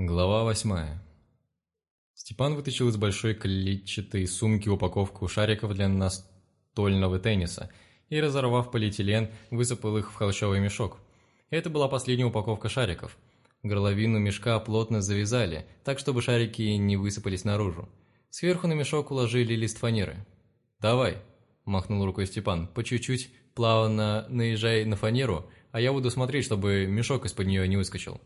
Глава восьмая. Степан вытащил из большой клетчатой сумки упаковку шариков для настольного тенниса и, разорвав полиэтилен, высыпал их в холщовый мешок. Это была последняя упаковка шариков. Горловину мешка плотно завязали, так чтобы шарики не высыпались наружу. Сверху на мешок уложили лист фанеры. «Давай», – махнул рукой Степан, – «по чуть-чуть, плавно наезжай на фанеру, а я буду смотреть, чтобы мешок из-под нее не выскочил».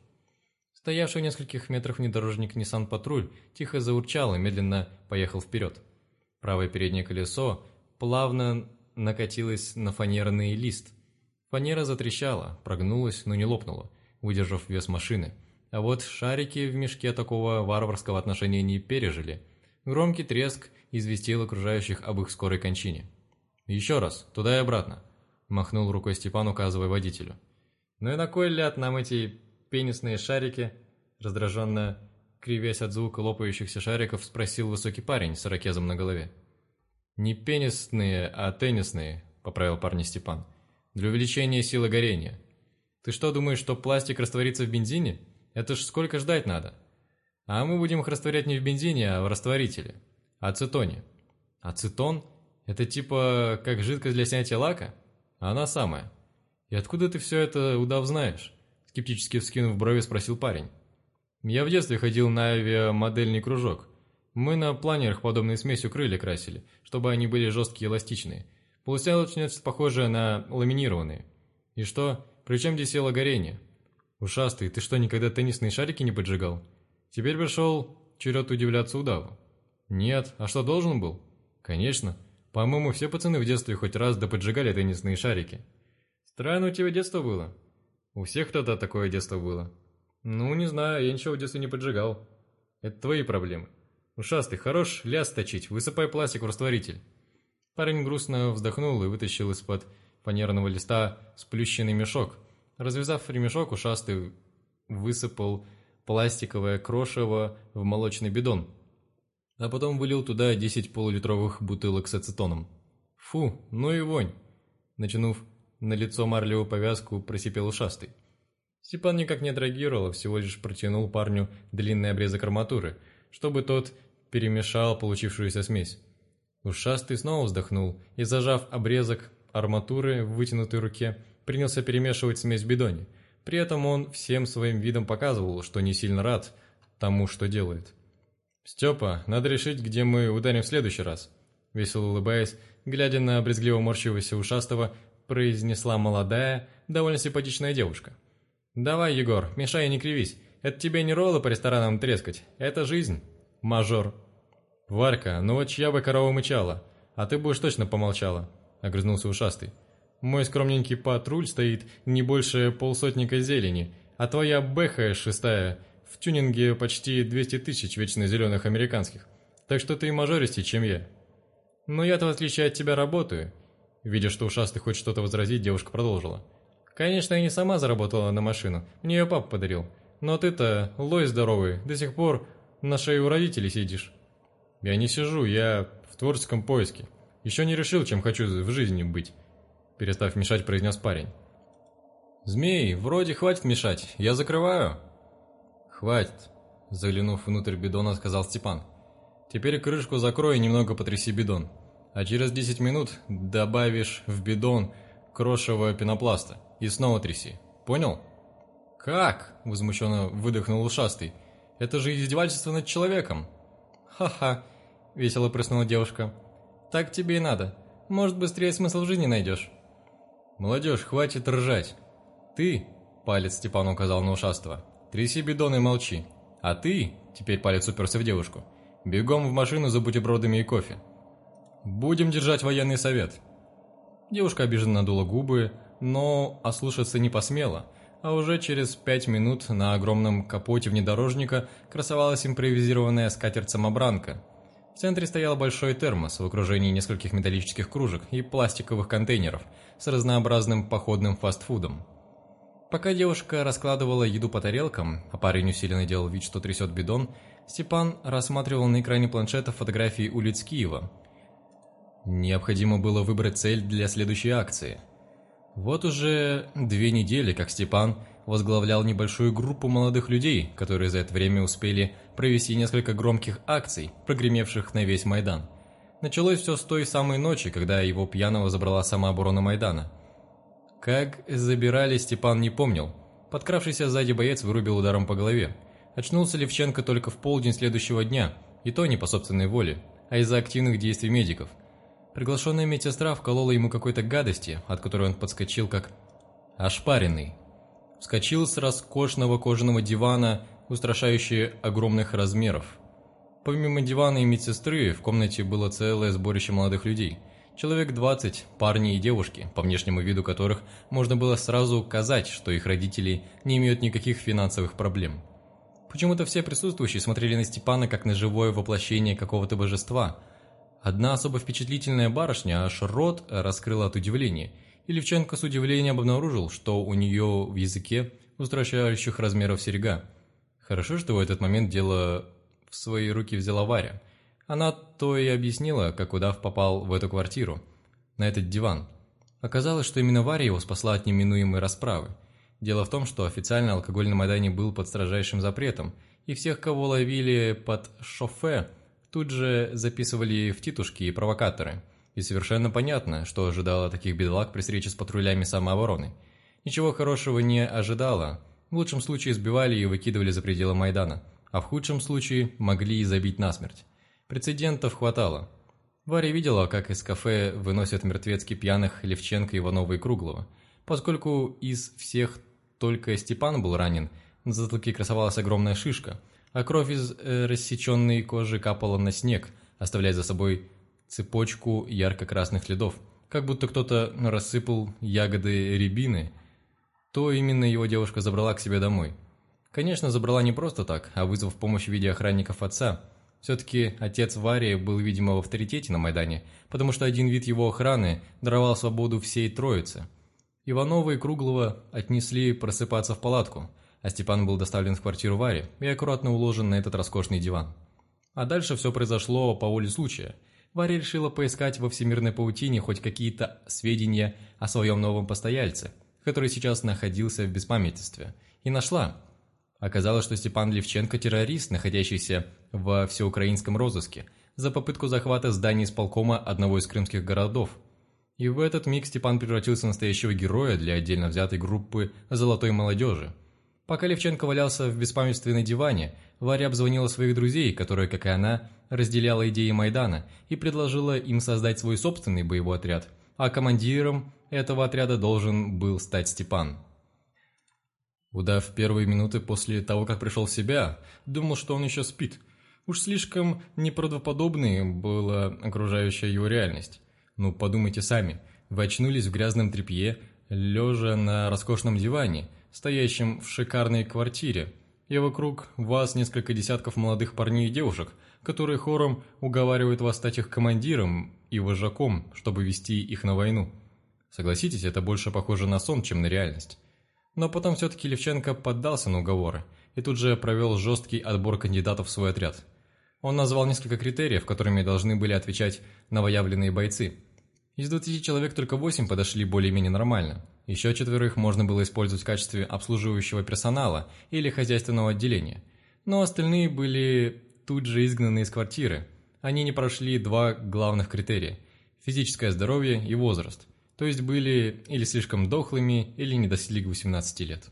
Стоявший в нескольких метрах внедорожник Nissan Патруль тихо заурчал и медленно поехал вперед. Правое переднее колесо плавно накатилось на фанерный лист. Фанера затрещала, прогнулась, но не лопнула, выдержав вес машины. А вот шарики в мешке такого варварского отношения не пережили. Громкий треск известил окружающих об их скорой кончине. «Еще раз, туда и обратно», – махнул рукой Степан, указывая водителю. «Ну и на кой ляд нам эти пенисные шарики?» Раздраженно, кривясь от звука лопающихся шариков, спросил высокий парень с ракезом на голове. «Не пенисные, а теннисные», — поправил парня Степан. «Для увеличения силы горения. Ты что, думаешь, что пластик растворится в бензине? Это ж сколько ждать надо? А мы будем их растворять не в бензине, а в растворителе. Ацетоне. Ацетон? Это типа как жидкость для снятия лака? Она самая. И откуда ты все это, удав, знаешь?» Скептически вскинув брови, спросил парень. «Я в детстве ходил на авиамодельный кружок. Мы на планерах подобные смесью крылья красили, чтобы они были жесткие и эластичные. Получалось нечто похожее на ламинированные. И что? При чем здесь село горение? Ушастый, ты что, никогда теннисные шарики не поджигал? Теперь пришел черед удивляться удаву. Нет, а что, должен был? Конечно. По-моему, все пацаны в детстве хоть раз да поджигали теннисные шарики. Странно у тебя детство было. У всех тогда такое детство было. Ну, не знаю, я ничего в детстве не поджигал. Это твои проблемы. Ушастый, хорош ляс точить, высыпай пластик в растворитель. Парень грустно вздохнул и вытащил из-под фанерного листа сплющенный мешок. Развязав ремешок, ушастый высыпал пластиковое крошево в молочный бидон, а потом вылил туда 10 полулитровых бутылок с ацетоном. Фу, ну и вонь! Натянув на лицо марлевую повязку просипел ушастый. Степан никак не отреагировал, а всего лишь протянул парню длинный обрезок арматуры, чтобы тот перемешал получившуюся смесь. Ушастый снова вздохнул и, зажав обрезок арматуры в вытянутой руке, принялся перемешивать смесь в бидоне. При этом он всем своим видом показывал, что не сильно рад тому, что делает. «Степа, надо решить, где мы ударим в следующий раз», весело улыбаясь, глядя на брезгливо морщившегося ушастого, произнесла молодая, довольно симпатичная девушка. «Давай, Егор, мешай и не кривись. Это тебе не роллы по ресторанам трескать. Это жизнь, мажор». «Варька, ну вот чья бы корова мычала, а ты будешь точно помолчала», — огрызнулся ушастый. «Мой скромненький патруль стоит не больше полсотника зелени, а твоя бэха шестая в тюнинге почти 200 тысяч вечно зеленых американских. Так что ты мажористей, чем я». «Но я-то, в отличие от тебя, работаю, Видя, что ушастый хочет что-то возразить, девушка продолжила. «Конечно, я не сама заработала на машину, мне ее папа подарил. Но ты-то, лой здоровый, до сих пор на шее у родителей сидишь». «Я не сижу, я в творческом поиске. Еще не решил, чем хочу в жизни быть», перестав мешать, произнес парень. «Змей, вроде хватит мешать, я закрываю». «Хватит», заглянув внутрь бидона, сказал Степан. «Теперь крышку закрой и немного потряси бидон» а через 10 минут добавишь в бидон крошевого пенопласта и снова тряси. Понял? «Как?» – возмущенно выдохнул ушастый. «Это же издевательство над человеком!» «Ха-ха!» – весело прыснула девушка. «Так тебе и надо. Может, быстрее смысл жизни найдешь?» «Молодежь, хватит ржать!» «Ты!» – палец Степан указал на ушастого. «Тряси бидон и молчи. А ты!» – теперь палец уперся в девушку. «Бегом в машину за бутербродами и кофе. «Будем держать военный совет». Девушка обиженно надула губы, но ослушаться не посмела, а уже через пять минут на огромном капоте внедорожника красовалась импровизированная скатерть-самобранка. В центре стоял большой термос в окружении нескольких металлических кружек и пластиковых контейнеров с разнообразным походным фастфудом. Пока девушка раскладывала еду по тарелкам, а парень усиленно делал вид, что трясет бидон, Степан рассматривал на экране планшета фотографии улиц Киева – Необходимо было выбрать цель для следующей акции. Вот уже две недели, как Степан возглавлял небольшую группу молодых людей, которые за это время успели провести несколько громких акций, прогремевших на весь Майдан. Началось все с той самой ночи, когда его пьяного забрала самооборона Майдана. Как забирали, Степан не помнил. Подкравшийся сзади боец вырубил ударом по голове. Очнулся Левченко только в полдень следующего дня, и то не по собственной воле, а из-за активных действий медиков. Приглашенная медсестра вколола ему какой-то гадости, от которой он подскочил как ошпаренный. Вскочил с роскошного кожаного дивана, устрашающие огромных размеров. Помимо дивана и медсестры, в комнате было целое сборище молодых людей. Человек 20, парни и девушки, по внешнему виду которых можно было сразу указать, что их родители не имеют никаких финансовых проблем. Почему-то все присутствующие смотрели на Степана как на живое воплощение какого-то божества. Одна особо впечатлительная барышня аж рот раскрыла от удивления, и Левченко с удивлением обнаружил, что у нее в языке устрашающих размеров серьга. Хорошо, что в этот момент дело в свои руки взяла Варя. Она то и объяснила, как удав попал в эту квартиру, на этот диван. Оказалось, что именно Варя его спасла от неминуемой расправы. Дело в том, что официально алкоголь на Майдане был под строжайшим запретом, и всех, кого ловили под шофе, тут же записывали в титушки и провокаторы. И совершенно понятно, что ожидало таких бедолаг при встрече с патрулями самообороны. Ничего хорошего не ожидало. В лучшем случае сбивали и выкидывали за пределы Майдана, а в худшем случае могли и забить насмерть. Прецедентов хватало. Варя видела, как из кафе выносят мертвецки пьяных Левченко, Иванова и Круглого. Поскольку из всех только Степан был ранен, на затылке красовалась огромная шишка, а кровь из э, рассеченной кожи капала на снег, оставляя за собой цепочку ярко-красных следов, как будто кто-то рассыпал ягоды рябины, то именно его девушка забрала к себе домой. Конечно, забрала не просто так, а вызвав помощь в виде охранников отца. Все-таки отец Варии был, видимо, в авторитете на Майдане, потому что один вид его охраны даровал свободу всей троице – Иванова и Круглого отнесли просыпаться в палатку, а Степан был доставлен в квартиру Вари и аккуратно уложен на этот роскошный диван. А дальше все произошло по воле случая. Варя решила поискать во всемирной паутине хоть какие-то сведения о своем новом постояльце, который сейчас находился в беспамятстве, и нашла. Оказалось, что Степан Левченко – террорист, находящийся во всеукраинском розыске, за попытку захвата здания исполкома одного из крымских городов – и в этот миг Степан превратился в настоящего героя для отдельно взятой группы «Золотой молодежи». Пока Левченко валялся в беспамятстве на диване, Варя обзвонила своих друзей, которые, как и она, разделяла идеи Майдана, и предложила им создать свой собственный боевой отряд, а командиром этого отряда должен был стать Степан. Удав первые минуты после того, как пришел в себя, думал, что он еще спит. Уж слишком неправдоподобной была окружающая его реальность. Ну, подумайте сами, вы очнулись в грязном тряпье, лежа на роскошном диване, стоящем в шикарной квартире, и вокруг вас несколько десятков молодых парней и девушек, которые хором уговаривают вас стать их командиром и вожаком, чтобы вести их на войну. Согласитесь, это больше похоже на сон, чем на реальность. Но потом все-таки Левченко поддался на уговоры и тут же провел жесткий отбор кандидатов в свой отряд – он назвал несколько критериев, которыми должны были отвечать новоявленные бойцы. Из 20 человек только 8 подошли более-менее нормально. Еще четверых можно было использовать в качестве обслуживающего персонала или хозяйственного отделения. Но остальные были тут же изгнаны из квартиры. Они не прошли два главных критерия – физическое здоровье и возраст. То есть были или слишком дохлыми, или не достигли 18 лет.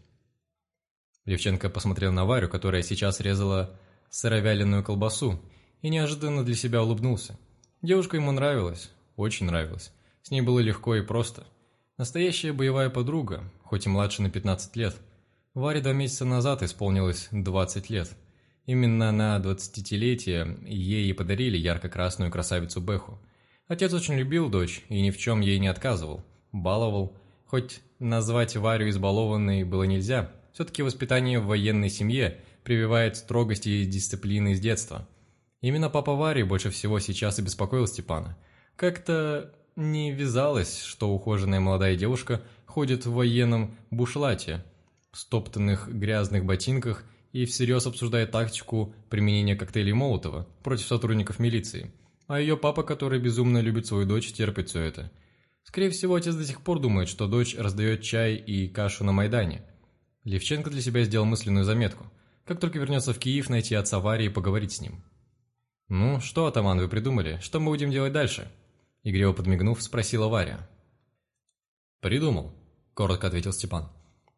Левченко посмотрел на Варю, которая сейчас резала сыровяленую колбасу и неожиданно для себя улыбнулся. Девушка ему нравилась, очень нравилась. С ней было легко и просто. Настоящая боевая подруга, хоть и младше на 15 лет. Варе два месяца назад исполнилось 20 лет. Именно на 20-летие ей и подарили ярко-красную красавицу Беху. Отец очень любил дочь и ни в чем ей не отказывал. Баловал. Хоть назвать Варю избалованной было нельзя, все-таки воспитание в военной семье – прививает строгости и дисциплины с детства. Именно папа Варри больше всего сейчас и беспокоил Степана. Как-то не вязалось, что ухоженная молодая девушка ходит в военном бушлате, стоптанных грязных ботинках и всерьез обсуждает тактику применения коктейлей Молотова против сотрудников милиции. А ее папа, который безумно любит свою дочь, терпит все это. Скорее всего, отец до сих пор думает, что дочь раздает чай и кашу на Майдане. Левченко для себя сделал мысленную заметку. Как только вернется в Киев, найти отца Вари и поговорить с ним. «Ну, что, атаман, вы придумали? Что мы будем делать дальше?» Игрево подмигнув, спросила Варя. «Придумал», — коротко ответил Степан.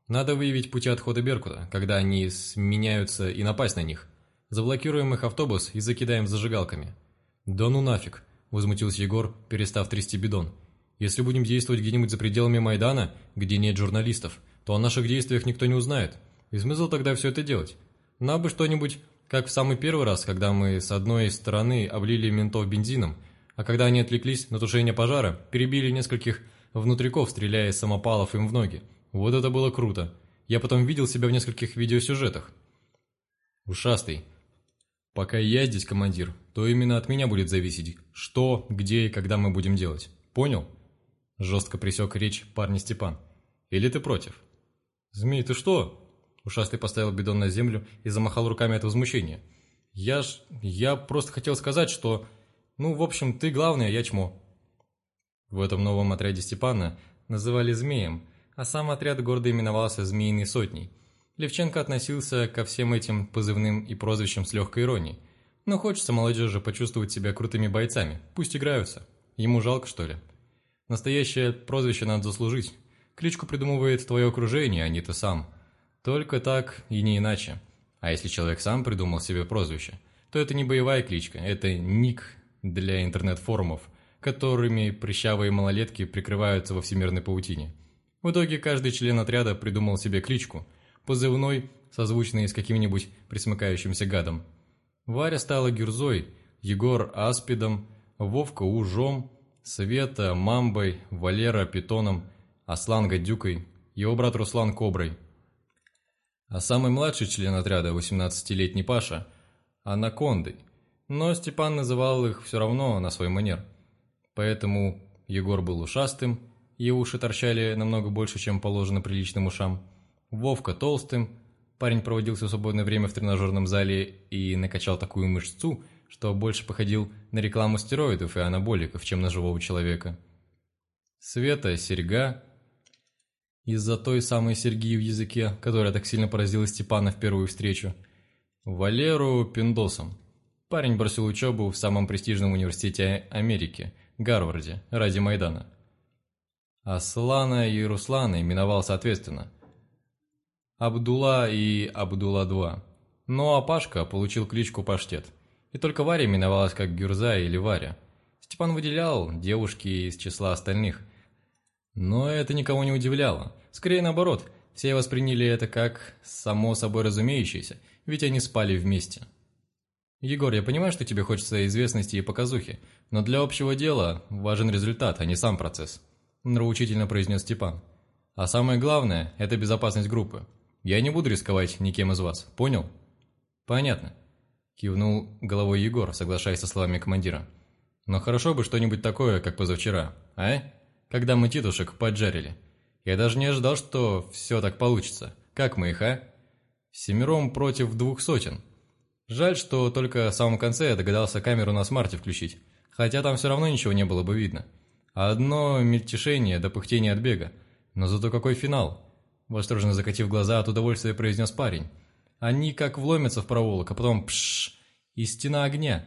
«Надо выявить пути отхода Беркута, когда они сменяются, и напасть на них. Заблокируем их автобус и закидаем зажигалками». «Да ну нафиг», — возмутился Егор, перестав трясти бидон. «Если будем действовать где-нибудь за пределами Майдана, где нет журналистов, то о наших действиях никто не узнает. И смысл тогда все это делать? Нам бы что-нибудь как в самый первый раз, когда мы с одной стороны облили ментов бензином, а когда они отвлеклись на тушение пожара, перебили нескольких внутриков, стреляя из самопалов им в ноги. Вот это было круто. Я потом видел себя в нескольких видеосюжетах. Ушастый. Пока я здесь командир, то именно от меня будет зависеть, что, где и когда мы будем делать. Понял? Жестко присек речь парня Степан. Или ты против? Змей, ты что? Ушастый поставил бидон на землю и замахал руками от возмущения. «Я ж... я просто хотел сказать, что... Ну, в общем, ты главный, а я чмо». В этом новом отряде Степана называли «змеем», а сам отряд гордо именовался «Змеиной сотней». Левченко относился ко всем этим позывным и прозвищам с легкой иронией. Но хочется молодежи почувствовать себя крутыми бойцами, пусть играются. Ему жалко, что ли? Настоящее прозвище надо заслужить. Кличку придумывает твое окружение, а не ты сам – только так и не иначе. А если человек сам придумал себе прозвище, то это не боевая кличка, это ник для интернет-форумов, которыми прыщавые малолетки прикрываются во всемирной паутине. В итоге каждый член отряда придумал себе кличку, позывной, созвучный с каким-нибудь присмыкающимся гадом. Варя стала Гюрзой, Егор – Аспидом, Вовка – Ужом, Света – Мамбой, Валера – Питоном, Аслан – Гадюкой, его брат Руслан – Коброй – а самый младший член отряда, 18-летний Паша, анакондой. Но Степан называл их все равно на свой манер. Поэтому Егор был ушастым, его уши торчали намного больше, чем положено приличным ушам. Вовка толстым, парень проводил все свободное время в тренажерном зале и накачал такую мышцу, что больше походил на рекламу стероидов и анаболиков, чем на живого человека. Света – серьга, из-за той самой Сергии в языке, которая так сильно поразила Степана в первую встречу. Валеру Пиндосом. Парень бросил учебу в самом престижном университете Америки, Гарварде, ради Майдана. Аслана и Руслана именовал соответственно. Абдулла и Абдулла-2. Ну а Пашка получил кличку Паштет. И только Варя именовалась как Гюрза или Варя. Степан выделял девушки из числа остальных – но это никого не удивляло. Скорее наоборот, все восприняли это как само собой разумеющееся, ведь они спали вместе. «Егор, я понимаю, что тебе хочется известности и показухи, но для общего дела важен результат, а не сам процесс», – нравоучительно произнес Степан. «А самое главное – это безопасность группы. Я не буду рисковать никем из вас, понял?» «Понятно», – кивнул головой Егор, соглашаясь со словами командира. «Но хорошо бы что-нибудь такое, как позавчера, а?» когда мы титушек поджарили. Я даже не ожидал, что все так получится. Как мы их, а? Семером против двух сотен. Жаль, что только в самом конце я догадался камеру на смарте включить, хотя там все равно ничего не было бы видно. Одно мельтешение до пыхтения от бега. Но зато какой финал? Восторженно закатив глаза, от удовольствия произнес парень. Они как вломятся в проволок, а потом пшш, и стена огня.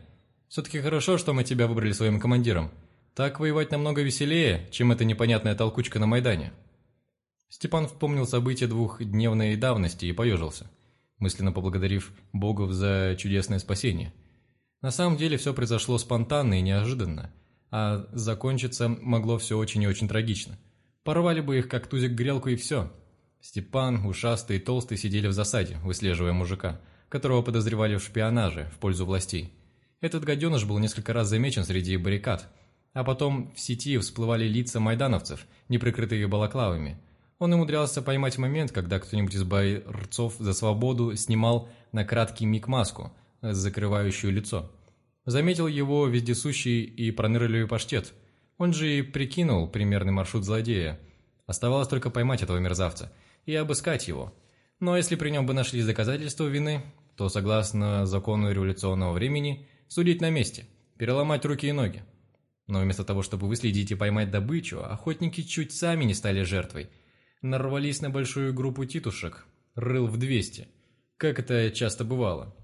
Все-таки хорошо, что мы тебя выбрали своим командиром. Так воевать намного веселее, чем эта непонятная толкучка на Майдане. Степан вспомнил события двухдневной давности и поежился, мысленно поблагодарив богов за чудесное спасение. На самом деле все произошло спонтанно и неожиданно, а закончиться могло все очень и очень трагично. Порвали бы их, как тузик грелку, и все. Степан, ушастый и толстый сидели в засаде, выслеживая мужика, которого подозревали в шпионаже в пользу властей. Этот гаденыш был несколько раз замечен среди баррикад – а потом в сети всплывали лица майдановцев, не прикрытые балаклавами. Он умудрялся поймать момент, когда кто-нибудь из бойцов за свободу снимал на краткий миг маску, закрывающую лицо. Заметил его вездесущий и пронырливый паштет. Он же и прикинул примерный маршрут злодея. Оставалось только поймать этого мерзавца и обыскать его. Но если при нем бы нашлись доказательства вины, то, согласно закону революционного времени, судить на месте, переломать руки и ноги. Но вместо того, чтобы выследить и поймать добычу, охотники чуть сами не стали жертвой. Нарвались на большую группу титушек, рыл в 200, как это часто бывало.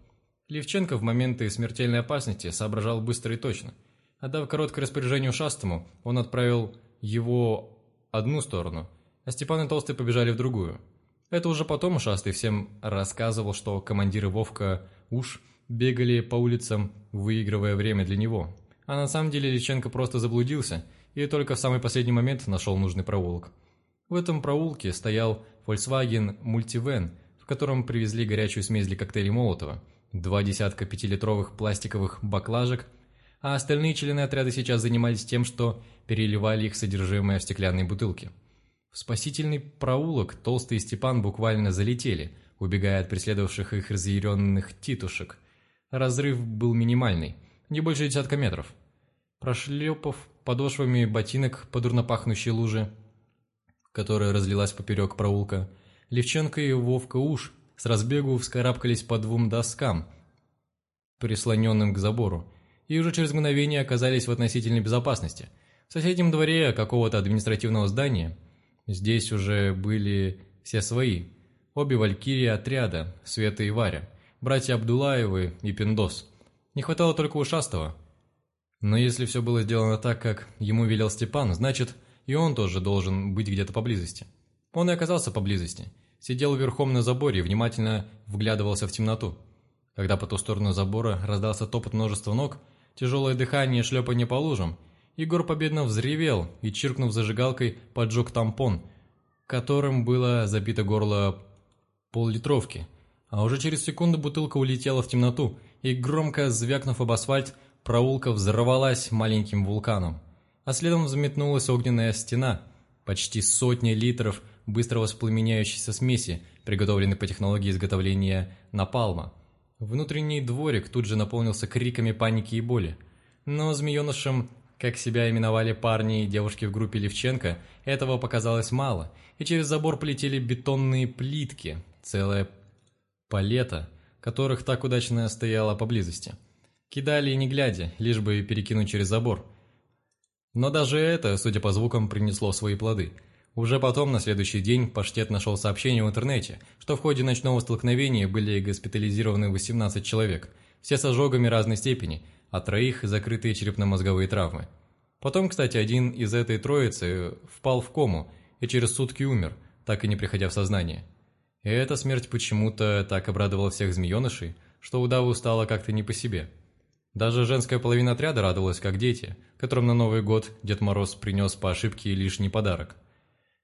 Левченко в моменты смертельной опасности соображал быстро и точно. Отдав короткое распоряжение ушастому, он отправил его одну сторону, а Степан и Толстый побежали в другую. Это уже потом ушастый всем рассказывал, что командиры Вовка уж бегали по улицам, выигрывая время для него. А на самом деле Личенко просто заблудился и только в самый последний момент нашел нужный проулок. В этом проулке стоял Volkswagen Multivan, в котором привезли горячую смесь для коктейлей Молотова, два десятка пятилитровых пластиковых баклажек, а остальные члены отряда сейчас занимались тем, что переливали их содержимое в стеклянные бутылки. В спасительный проулок Толстый и Степан буквально залетели, убегая от преследовавших их разъяренных титушек. Разрыв был минимальный, не больше десятка метров. Прошлепав подошвами ботинок по дурнопахнущей луже, которая разлилась поперек проулка, Левченко и Вовка Уж с разбегу вскарабкались по двум доскам, прислоненным к забору, и уже через мгновение оказались в относительной безопасности. В соседнем дворе какого-то административного здания – Здесь уже были все свои. Обе валькирии отряда, Света и Варя, братья Абдулаевы и Пиндос. Не хватало только ушастого. Но если все было сделано так, как ему велел Степан, значит, и он тоже должен быть где-то поблизости. Он и оказался поблизости. Сидел верхом на заборе и внимательно вглядывался в темноту. Когда по ту сторону забора раздался топот множества ног, тяжелое дыхание шлепанье по лужам – Егор победно взревел и, чиркнув зажигалкой, поджег тампон, которым было забито горло поллитровки. А уже через секунду бутылка улетела в темноту, и, громко звякнув об асфальт, проулка взорвалась маленьким вулканом. А следом взметнулась огненная стена, почти сотни литров быстро воспламеняющейся смеси, приготовленной по технологии изготовления напалма. Внутренний дворик тут же наполнился криками паники и боли. Но змеенышам как себя именовали парни и девушки в группе Левченко, этого показалось мало, и через забор полетели бетонные плитки, целая палета, которых так удачно стояла поблизости. Кидали не глядя, лишь бы перекинуть через забор. Но даже это, судя по звукам, принесло свои плоды. Уже потом, на следующий день, паштет нашел сообщение в интернете, что в ходе ночного столкновения были госпитализированы 18 человек, все с ожогами разной степени – а троих – закрытые черепно-мозговые травмы. Потом, кстати, один из этой троицы впал в кому и через сутки умер, так и не приходя в сознание. И эта смерть почему-то так обрадовала всех змеенышей, что удаву стало как-то не по себе. Даже женская половина отряда радовалась, как дети, которым на Новый год Дед Мороз принес по ошибке лишний подарок.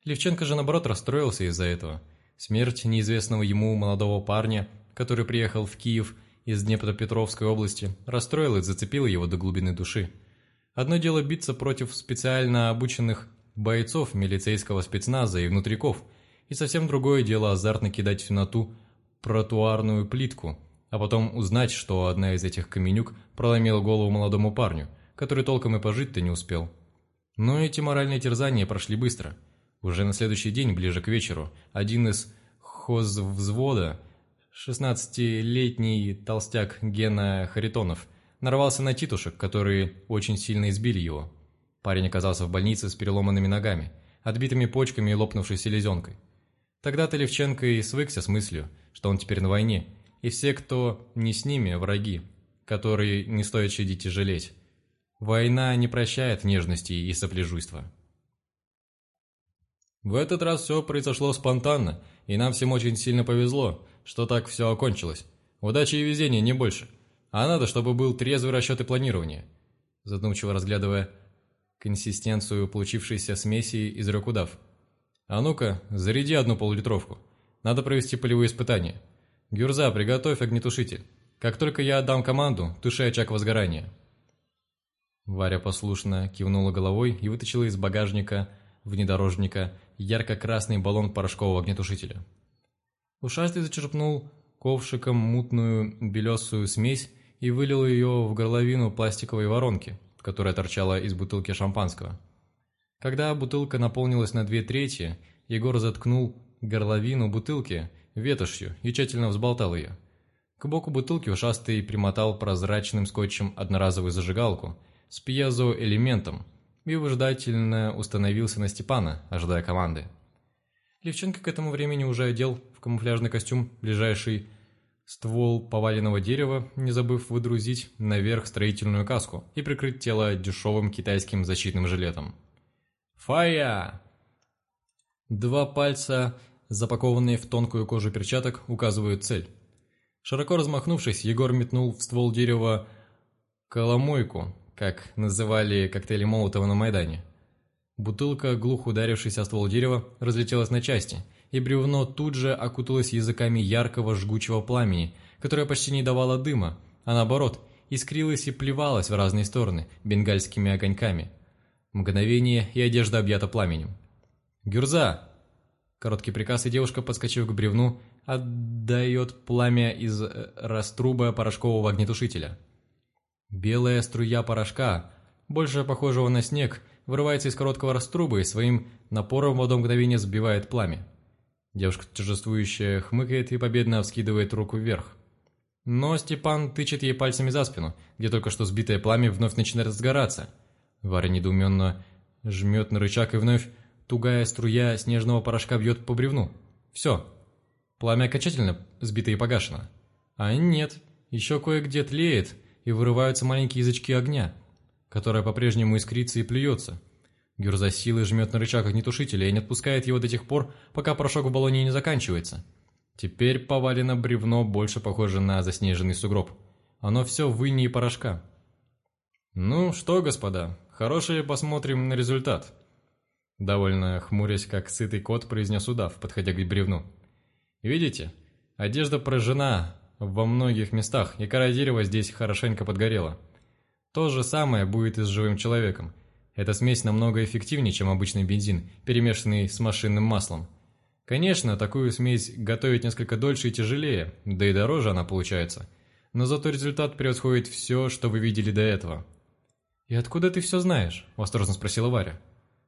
Левченко же, наоборот, расстроился из-за этого. Смерть неизвестного ему молодого парня, который приехал в Киев – из Днепропетровской области расстроила и зацепила его до глубины души. Одно дело биться против специально обученных бойцов милицейского спецназа и внутриков, и совсем другое дело азартно кидать в темноту тротуарную плитку, а потом узнать, что одна из этих каменюк проломила голову молодому парню, который толком и пожить-то не успел. Но эти моральные терзания прошли быстро. Уже на следующий день, ближе к вечеру, один из хозвзвода 16-летний толстяк Гена Харитонов нарвался на титушек, которые очень сильно избили его. Парень оказался в больнице с переломанными ногами, отбитыми почками и лопнувшей селезенкой. Тогда-то Левченко и свыкся с мыслью, что он теперь на войне, и все, кто не с ними, враги, которые не стоит щадить и жалеть. Война не прощает нежности и сопляжуйства. В этот раз все произошло спонтанно, и нам всем очень сильно повезло, что так все окончилось. Удачи и везения, не больше. А надо, чтобы был трезвый расчет и планирование. Задумчиво разглядывая консистенцию получившейся смеси, изрек удав. А ну-ка, заряди одну полулитровку. Надо провести полевые испытания. Гюрза, приготовь огнетушитель. Как только я отдам команду, туши очаг возгорания. Варя послушно кивнула головой и вытащила из багажника внедорожника ярко-красный баллон порошкового огнетушителя. Ушастый зачерпнул ковшиком мутную белесую смесь и вылил ее в горловину пластиковой воронки, которая торчала из бутылки шампанского. Когда бутылка наполнилась на две трети, Егор заткнул горловину бутылки ветошью и тщательно взболтал ее. К боку бутылки ушастый примотал прозрачным скотчем одноразовую зажигалку с пьезоэлементом и выжидательно установился на Степана, ожидая команды. Левченко к этому времени уже одел в камуфляжный костюм ближайший ствол поваленного дерева, не забыв выдрузить наверх строительную каску и прикрыть тело дешевым китайским защитным жилетом. «Фая!» Два пальца, запакованные в тонкую кожу перчаток, указывают цель. Широко размахнувшись, Егор метнул в ствол дерева коломойку, как называли коктейли Молотова на Майдане. Бутылка, глухо ударившись о ствол дерева, разлетелась на части, и бревно тут же окуталось языками яркого жгучего пламени, которое почти не давало дыма, а наоборот, искрилось и плевалось в разные стороны бенгальскими огоньками. Мгновение, и одежда объята пламенем. «Гюрза!» Короткий приказ, и девушка, подскочив к бревну, отдает пламя из э, раструба порошкового огнетушителя. Белая струя порошка, больше похожего на снег, вырывается из короткого раструба и своим напором в одно мгновение сбивает пламя. Девушка торжествующая хмыкает и победно вскидывает руку вверх. Но Степан тычет ей пальцами за спину, где только что сбитое пламя вновь начинает разгораться. Варя недоуменно жмет на рычаг и вновь тугая струя снежного порошка бьет по бревну. Все. Пламя окончательно сбито и погашено. А нет, еще кое-где тлеет, и вырываются маленькие язычки огня – которая по-прежнему искрится и плюется. Гюрза силой жмет на рычаг огнетушителя и не отпускает его до тех пор, пока порошок в баллоне не заканчивается. Теперь повалено бревно, больше похоже на заснеженный сугроб. Оно все в порошка. «Ну что, господа, хорошие посмотрим на результат», Довольно хмурясь, как сытый кот, произнес удав, подходя к бревну. «Видите? Одежда прожжена во многих местах, и кора дерева здесь хорошенько подгорела. То же самое будет и с живым человеком. Эта смесь намного эффективнее, чем обычный бензин, перемешанный с машинным маслом. Конечно, такую смесь готовить несколько дольше и тяжелее, да и дороже она получается. Но зато результат превосходит все, что вы видели до этого. «И откуда ты все знаешь?» – осторожно спросила Варя.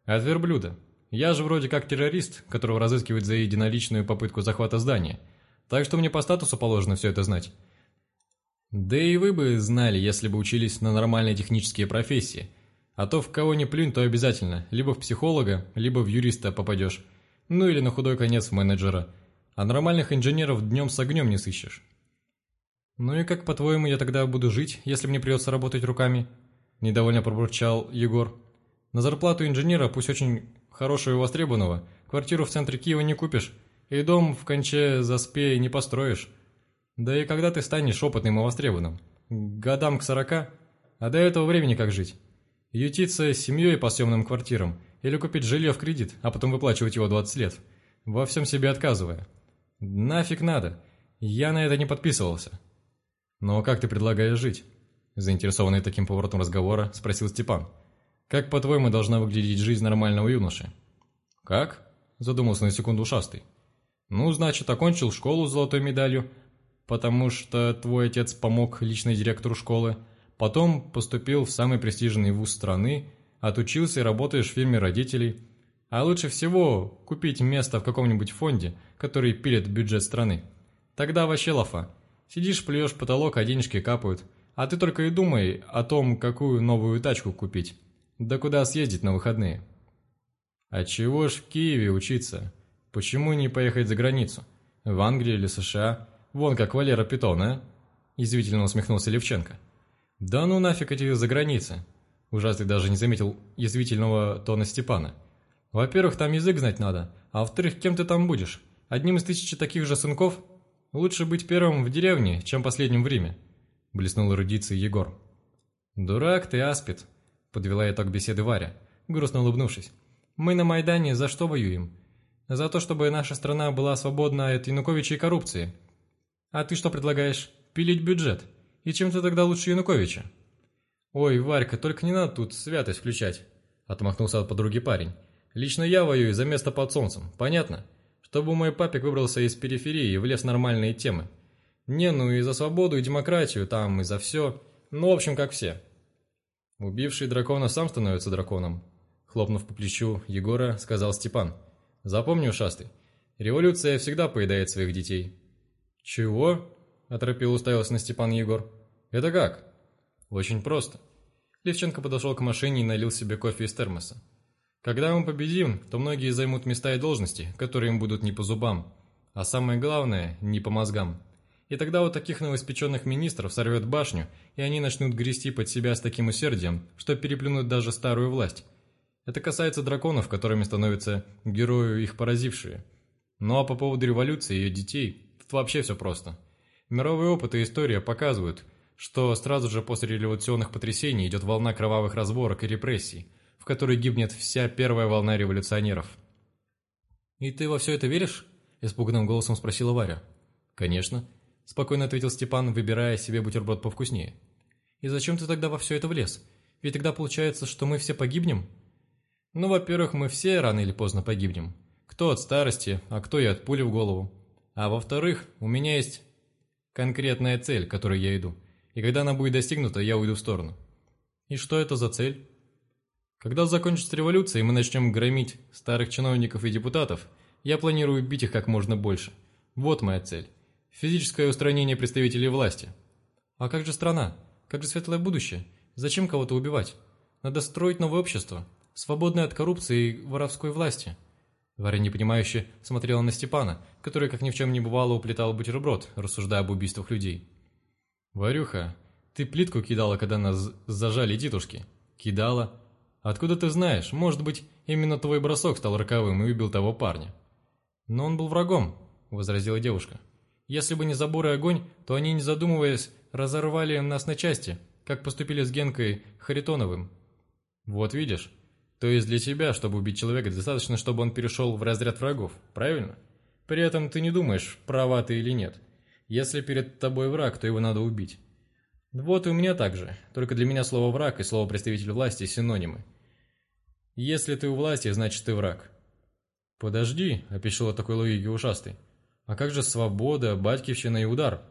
«От верблюда. Я же вроде как террорист, которого разыскивают за единоличную попытку захвата здания. Так что мне по статусу положено все это знать. Да и вы бы знали, если бы учились на нормальные технические профессии. А то в кого не плюнь, то обязательно. Либо в психолога, либо в юриста попадешь. Ну или на худой конец в менеджера. А нормальных инженеров днем с огнем не сыщешь. «Ну и как, по-твоему, я тогда буду жить, если мне придется работать руками?» Недовольно пробурчал Егор. «На зарплату инженера, пусть очень хорошего и востребованного, квартиру в центре Киева не купишь, и дом в конче за спей не построишь. Да и когда ты станешь опытным и востребованным? Годам к сорока? А до этого времени как жить? Ютиться с семьей по съемным квартирам или купить жилье в кредит, а потом выплачивать его 20 лет, во всем себе отказывая. Нафиг надо. Я на это не подписывался. Но как ты предлагаешь жить? Заинтересованный таким поворотом разговора, спросил Степан. Как, по-твоему, должна выглядеть жизнь нормального юноши? Как? Задумался на секунду ушастый. Ну, значит, окончил школу с золотой медалью, потому что твой отец помог лично директору школы. Потом поступил в самый престижный вуз страны, отучился и работаешь в фирме родителей. А лучше всего купить место в каком-нибудь фонде, который пилит бюджет страны. Тогда вообще лафа. Сидишь, плюешь потолок, а денежки капают. А ты только и думай о том, какую новую тачку купить. Да куда съездить на выходные. А чего ж в Киеве учиться? Почему не поехать за границу? В Англию или США? Вон как Валера Питон, а?» Язвительно усмехнулся Левченко. «Да ну нафиг эти заграницы!» Ужасный даже не заметил язвительного тона Степана. «Во-первых, там язык знать надо, а во-вторых, кем ты там будешь? Одним из тысячи таких же сынков? Лучше быть первым в деревне, чем последним в Риме», – блеснул эрудицией Егор. «Дурак ты, аспид», – подвела итог беседы Варя, грустно улыбнувшись. «Мы на Майдане за что воюем? За то, чтобы наша страна была свободна от Януковича и коррупции». А ты что предлагаешь? Пилить бюджет? И чем ты тогда лучше Януковича? Ой, Варька, только не надо тут святость включать, отмахнулся от подруги парень. Лично я воюю за место под солнцем, понятно? Чтобы мой папик выбрался из периферии и влез в нормальные темы. Не, ну и за свободу и демократию там, и за все. Ну, в общем, как все. Убивший дракона сам становится драконом. Хлопнув по плечу Егора, сказал Степан. Запомни, ушастый, революция всегда поедает своих детей. «Чего?» – оторопил уставился на Степан Егор. «Это как?» «Очень просто». Левченко подошел к машине и налил себе кофе из термоса. Когда мы победим, то многие займут места и должности, которые им будут не по зубам, а самое главное, не по мозгам. И тогда у таких новоиспеченных министров сорвет башню, и они начнут грести под себя с таким усердием, что переплюнут даже старую власть. Это касается драконов, которыми становятся герою их поразившие. Ну а по поводу революции и ее детей, тут вообще все просто. Мировой опыт и история показывают, что сразу же после революционных потрясений идет волна кровавых разборок и репрессий, в которой гибнет вся первая волна революционеров. «И ты во все это веришь?» – испуганным голосом спросила Варя. «Конечно», – спокойно ответил Степан, выбирая себе бутерброд повкуснее. «И зачем ты тогда во все это влез? Ведь тогда получается, что мы все погибнем?» «Ну, во-первых, мы все рано или поздно погибнем. Кто от старости, а кто и от пули в голову. А во-вторых, у меня есть конкретная цель, к которой я иду. И когда она будет достигнута, я уйду в сторону». «И что это за цель?» «Когда закончится революция, и мы начнем громить старых чиновников и депутатов, я планирую бить их как можно больше. Вот моя цель. Физическое устранение представителей власти». «А как же страна? Как же светлое будущее? Зачем кого-то убивать? Надо строить новое общество, свободное от коррупции и воровской власти». Варя непонимающе смотрела на Степана, который, как ни в чем не бывало, уплетал бутерброд, рассуждая об убийствах людей. «Варюха, ты плитку кидала, когда нас зажали титушки?» «Кидала. Откуда ты знаешь? Может быть, именно твой бросок стал роковым и убил того парня?» «Но он был врагом», — возразила девушка. «Если бы не забор и огонь, то они, не задумываясь, разорвали нас на части, как поступили с Генкой Харитоновым». «Вот видишь, то есть для тебя, чтобы убить человека, достаточно, чтобы он перешел в разряд врагов, правильно? При этом ты не думаешь, права ты или нет. Если перед тобой враг, то его надо убить. Вот и у меня так же, только для меня слово «враг» и слово «представитель власти» синонимы. Если ты у власти, значит ты враг. Подожди, опишил от такой логики ушастый. А как же свобода, батькивщина и удар?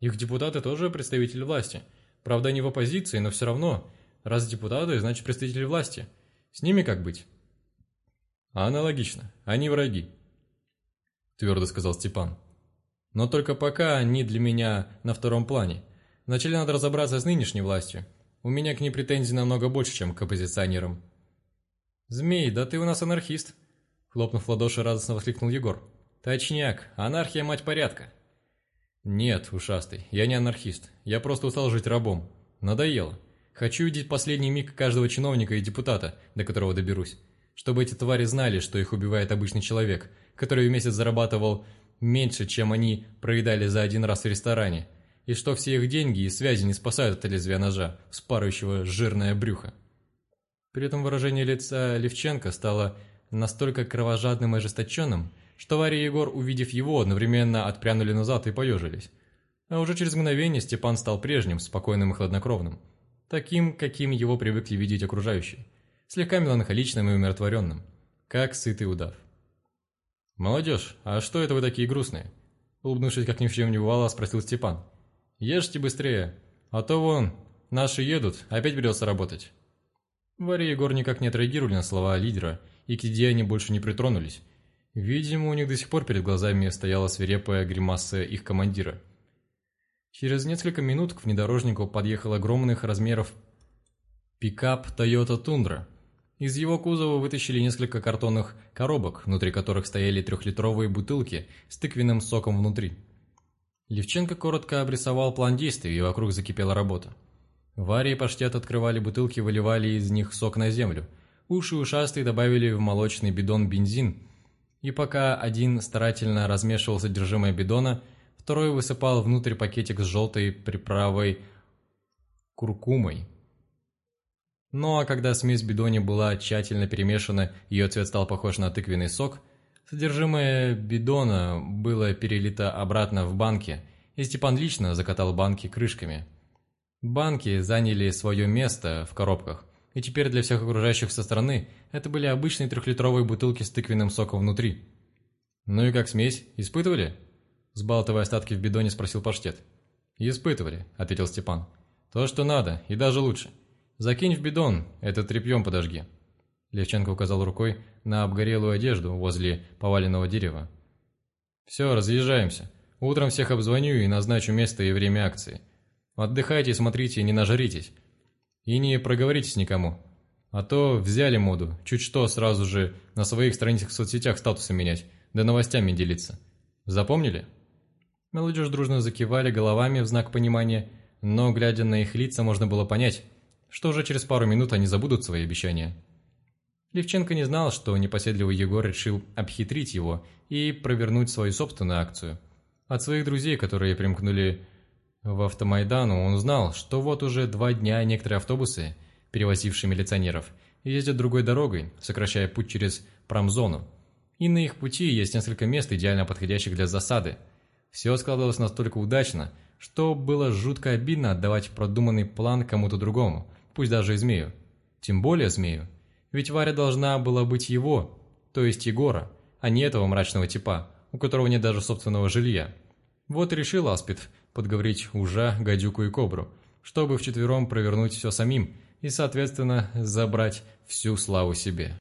Их депутаты тоже представители власти. Правда, они в оппозиции, но все равно. Раз депутаты, значит представители власти – с ними как быть? Аналогично. Они враги. Твердо сказал Степан. Но только пока они для меня на втором плане. Вначале надо разобраться с нынешней властью. У меня к ней претензий намного больше, чем к оппозиционерам. «Змей, да ты у нас анархист!» Хлопнув в ладоши, радостно воскликнул Егор. «Точняк, анархия – мать порядка!» «Нет, ушастый, я не анархист. Я просто устал жить рабом. Надоело. Хочу видеть последний миг каждого чиновника и депутата, до которого доберусь. Чтобы эти твари знали, что их убивает обычный человек, который в месяц зарабатывал меньше, чем они проедали за один раз в ресторане, и что все их деньги и связи не спасают от лезвия ножа, вспарывающего жирное брюхо. При этом выражение лица Левченко стало настолько кровожадным и ожесточенным, что Варя и Егор, увидев его, одновременно отпрянули назад и поежились. А уже через мгновение Степан стал прежним, спокойным и хладнокровным таким, каким его привыкли видеть окружающие, слегка меланхоличным и умиротворенным, как сытый удав. «Молодежь, а что это вы такие грустные?» Улыбнувшись, как ни в чем не бывало, спросил Степан. «Ешьте быстрее, а то вон, наши едут, опять придется работать». Варя и Егор никак не отреагировали на слова лидера, и к еде они больше не притронулись. Видимо, у них до сих пор перед глазами стояла свирепая гримаса их командира – Через несколько минут к внедорожнику подъехал огромных размеров пикап Toyota Tundra. Из его кузова вытащили несколько картонных коробок, внутри которых стояли трехлитровые бутылки с тыквенным соком внутри. Левченко коротко обрисовал план действий, и вокруг закипела работа. Варя и паштет открывали бутылки, выливали из них сок на землю. Уши ушастые добавили в молочный бидон бензин. И пока один старательно размешивал содержимое бидона – Второй высыпал внутрь пакетик с желтой приправой куркумой. Ну а когда смесь в бидоне была тщательно перемешана, ее цвет стал похож на тыквенный сок, содержимое бидона было перелито обратно в банки, и Степан лично закатал банки крышками. Банки заняли свое место в коробках, и теперь для всех окружающих со стороны это были обычные трехлитровые бутылки с тыквенным соком внутри. «Ну и как смесь? Испытывали?» Сбалтывая остатки в бидоне, спросил паштет. «Испытывали», — ответил Степан. «То, что надо, и даже лучше. Закинь в бидон, это тряпьем подожги». Левченко указал рукой на обгорелую одежду возле поваленного дерева. «Все, разъезжаемся. Утром всех обзвоню и назначу место и время акции. Отдыхайте, смотрите, не нажритесь. И не проговоритесь никому. А то взяли моду, чуть что сразу же на своих страницах в соцсетях статусы менять, да новостями делиться. Запомнили?» Молодежь дружно закивали головами в знак понимания, но, глядя на их лица, можно было понять, что уже через пару минут они забудут свои обещания. Левченко не знал, что непоседливый Егор решил обхитрить его и провернуть свою собственную акцию. От своих друзей, которые примкнули в автомайдану, он знал, что вот уже два дня некоторые автобусы, перевозившие милиционеров, ездят другой дорогой, сокращая путь через промзону. И на их пути есть несколько мест, идеально подходящих для засады. Все складывалось настолько удачно, что было жутко обидно отдавать продуманный план кому-то другому, пусть даже и змею. Тем более змею. Ведь Варя должна была быть его, то есть Егора, а не этого мрачного типа, у которого нет даже собственного жилья. Вот и решил Аспид подговорить ужа, гадюку и кобру, чтобы вчетвером провернуть все самим и, соответственно, забрать всю славу себе.